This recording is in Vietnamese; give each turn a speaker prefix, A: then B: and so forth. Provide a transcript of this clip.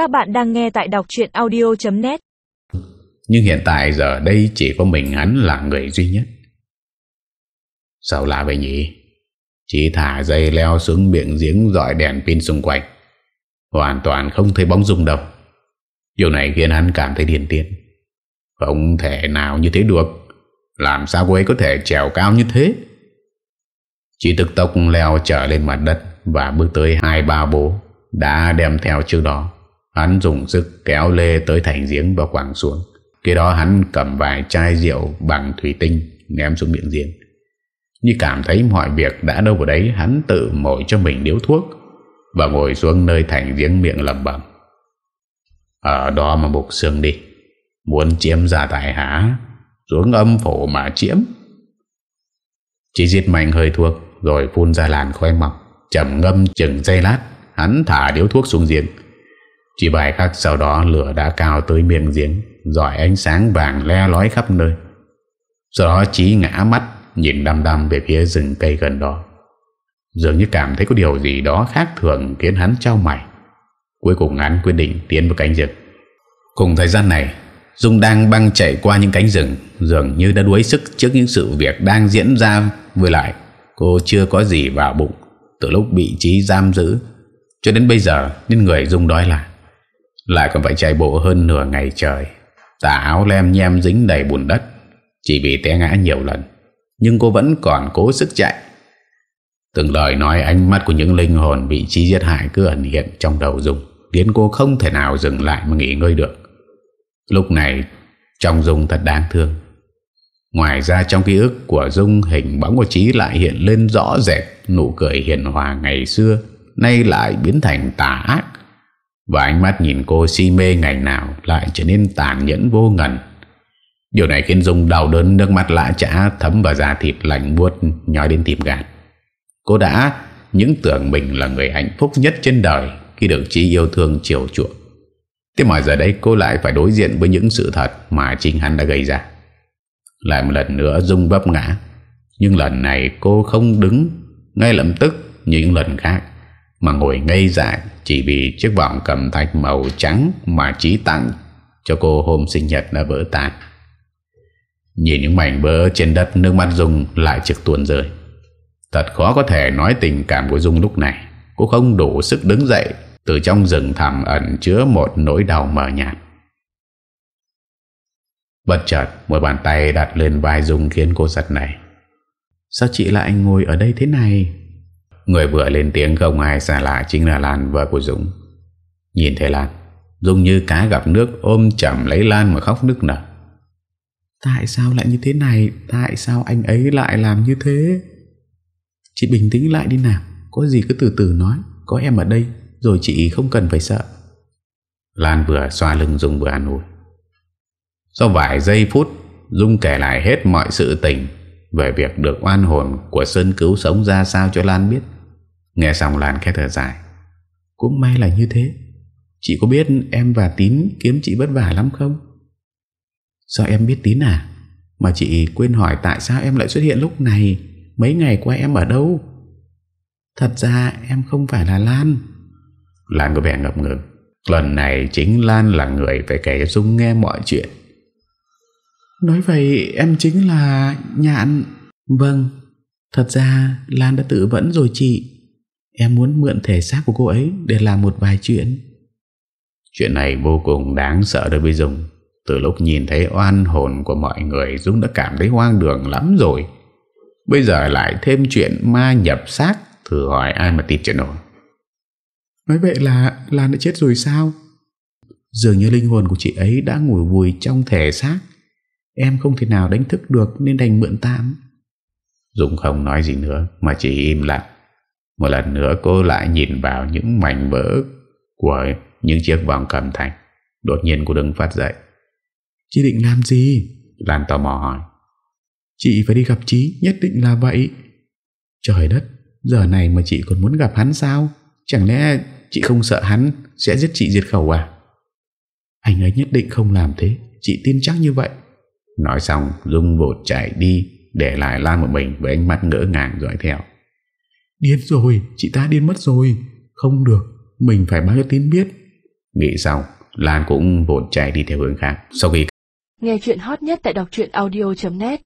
A: Các bạn đang nghe tại đọc chuyện audio.net
B: Nhưng hiện tại giờ đây chỉ có mình hắn là người duy nhất. Sao lạ vậy nhỉ? Chỉ thả dây leo xuống miệng giếng dọi đèn pin xung quanh. Hoàn toàn không thấy bóng rung đâu Điều này khiến hắn cảm thấy điên tiên Không thể nào như thế được. Làm sao cô ấy có thể trèo cao như thế? Chỉ tức tốc leo trở lên mặt đất Và bước tới hai ba bố Đã đem theo trước đó. Hắn dùng sức kéo lê tới thành giếng và quảng xuống. Khi đó hắn cầm vài chai rượu bằng thủy tinh, Ném xuống miệng giếng. Như cảm thấy mọi việc đã đâu vào đấy, Hắn tự mồi cho mình điếu thuốc Và ngồi xuống nơi thành giếng miệng lầm bầm Ở đó mà bục xương đi, Muốn chiếm ra tài hả? Xuống âm phổ mà chiếm. Chỉ giết mạnh hơi thuốc Rồi phun ra làn khói mọc Chầm ngâm chừng giây lát, Hắn thả điếu thuốc xuống giếng. Chỉ vài khắc sau đó lửa đã cao tới miệng giếng, Giỏi ánh sáng vàng le lói khắp nơi. Sau đó Chí ngã mắt, Nhìn đăm đăm về phía rừng cây gần đó. Dường như cảm thấy có điều gì đó khác thường Khiến hắn trao mày. Cuối cùng hắn quyết định tiến vào cánh rừng. Cùng thời gian này, Dung đang băng chạy qua những cánh rừng, Dường như đã đuối sức trước những sự việc đang diễn ra Với lại. Cô chưa có gì vào bụng, Từ lúc bị trí giam giữ, Cho đến bây giờ, nên người Dung đói là lại còn phải chạy bộ hơn nửa ngày trời. Tà áo lem nhem dính đầy bùn đất. Chỉ bị té ngã nhiều lần. Nhưng cô vẫn còn cố sức chạy. Từng lời nói ánh mắt của những linh hồn bị trí giết hại cứ ẩn hiện trong đầu Dung, Khiến cô không thể nào dừng lại mà nghỉ ngơi được. Lúc này, Trong Dung thật đáng thương. Ngoài ra trong ký ức của Dung, Hình bóng của Trí lại hiện lên rõ rệt. Nụ cười hiền hòa ngày xưa Nay lại biến thành tà ác. Và ánh mắt nhìn cô si mê ngày nào Lại trở nên tàn nhẫn vô ngần Điều này khiến Dung đau đớn, Nước mắt lạ chả thấm vào da thịt lạnh buốt, Nhói đến tim gan Cô đã, những tưởng mình là người hạnh phúc nhất trên đời Khi được Trí yêu thương chiều chuộng Thế mà giờ đây cô lại phải đối diện với những sự thật mà chính hắn đã gây ra. Lại một lần nữa Dung vấp ngã. Nhưng lần này cô không đứng ngay lập tức như những lần khác. Mà ngồi ngây dại chỉ vì chiếc vòng cầm thạch màu trắng mà trí tặng cho cô hôm sinh nhật đã vỡ tan. Nhìn những mảnh vỡ trên đất nước mắt Dung lại trực tuôn rơi. Thật khó có thể nói tình cảm của Dung lúc này. Cô không đủ sức đứng dậy từ trong rừng thẳm ẩn chứa một nỗi đau mờ nhạt Bất chợt, Một bàn tay đặt lên vai Dung khiến cô giật này Sao chị lại ngồi ở đây thế này Người vừa lên tiếng không ai xa lạ Chính là Lan vợ của Dũng. Nhìn thấy Lan Dung như cá gặp nước ôm chầm lấy Lan mà khóc nức nở. Tại sao lại như thế này? Tại sao anh ấy lại làm như thế? Chị bình tĩnh lại đi nào, Có gì cứ từ từ nói, Có em ở đây, rồi chị không cần phải sợ. Lan vừa xoa lưng Dung vừa an ủi. Sau vài giây phút Dung kể lại hết mọi sự tình Về việc được oan hồn Của Sơn cứu sống ra sao cho Lan biết. Nghe xong Lan khẽ thở dài. Cũng may là như thế. Chị có biết em và Tín kiếm chị vất vả lắm không? Sao em biết Tín à? Mà chị quên hỏi tại sao em lại xuất hiện lúc này? Mấy ngày qua em ở đâu? Thật ra em không phải là Lan. Lan có vẻ ngập ngừng. Lần này chính Lan là người phải kể cho Dung nghe mọi chuyện. Nói vậy em chính là Nhạn. Vâng. Thật ra Lan đã tự vẫn rồi chị. Em muốn mượn thể xác của cô ấy Để làm một vài chuyện. Chuyện này vô cùng đáng sợ đối với Dung. Từ lúc nhìn thấy oan hồn của mọi người Dung đã cảm thấy hoang đường lắm rồi. Bây giờ lại thêm chuyện ma nhập xác Thử hỏi ai mà tin chuyện nổi. Nói vậy là Lan đã chết rồi sao? Dường như linh hồn của chị ấy đã ngủ vùi trong thể xác. Em không thể nào đánh thức được Nên đành mượn tạm. Dũng không nói gì nữa Mà chỉ im lặng Một lần nữa cô lại nhìn vào những mảnh vỡ Của những chiếc vòng cầm thành. Đột nhiên cô đứng phát dậy. Chị định làm gì? Lan tò mò hỏi. Chị phải đi gặp Trí nhất định là vậy. Trời đất Giờ này mà chị còn muốn gặp hắn sao? Chẳng lẽ chị không sợ hắn Sẽ giết chị diệt khẩu à? Anh ấy nhất định không làm thế. Chị tin chắc như vậy. Nói xong Dung vụt chạy đi Để lại Lan một mình với ánh mắt ngỡ ngàng dõi theo Điên rồi Chị ta điên mất rồi. Không được Mình phải báo cho tín biết. Nghĩ xong Lan cũng vội chạy đi theo hướng khác. Sau khi
C: Nghe chuyện hot nhất tại đọc audio.net